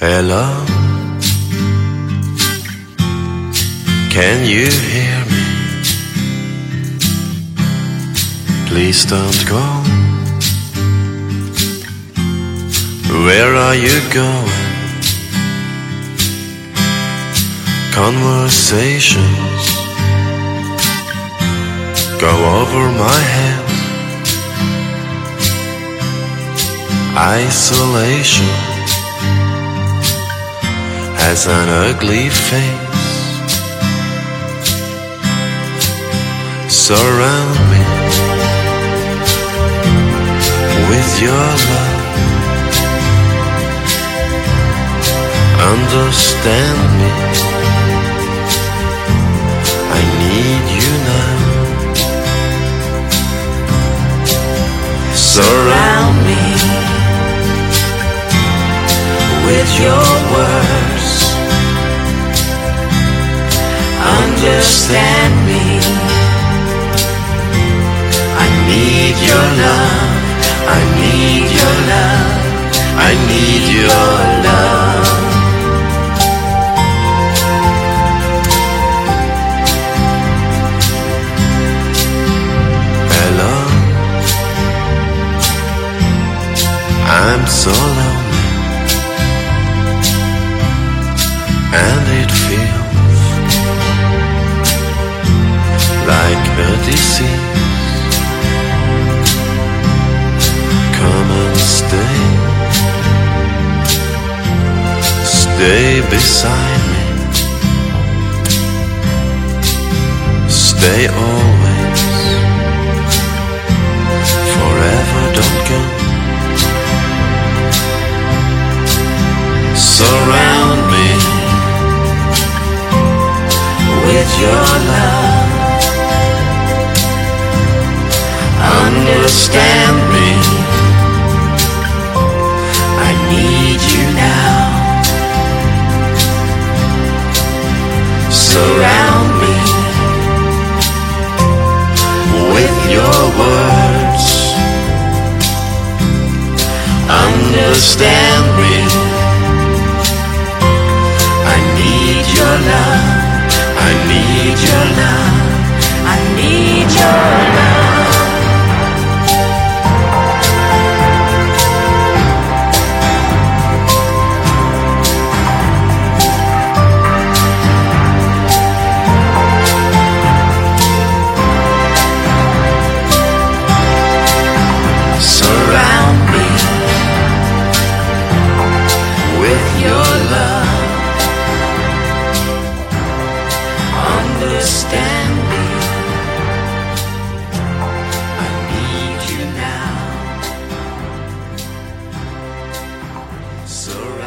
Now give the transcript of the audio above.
Hello, can you hear me? Please don't go. Where are you going? Conversations go over my head. Isolation has an ugly face. Surround me with your love. Understand me. I need you now. Surround me with your words. Understand me. I need your love. I need your love. I need your love. Hello. I'm so lonely. And it feels like a disease. Come and stay. Stay beside me. Stay always. Forever don't go. Surround me with your love. Understand me. I need you now. Surround me with your words. Understand me. I need your love. I need your love. surround.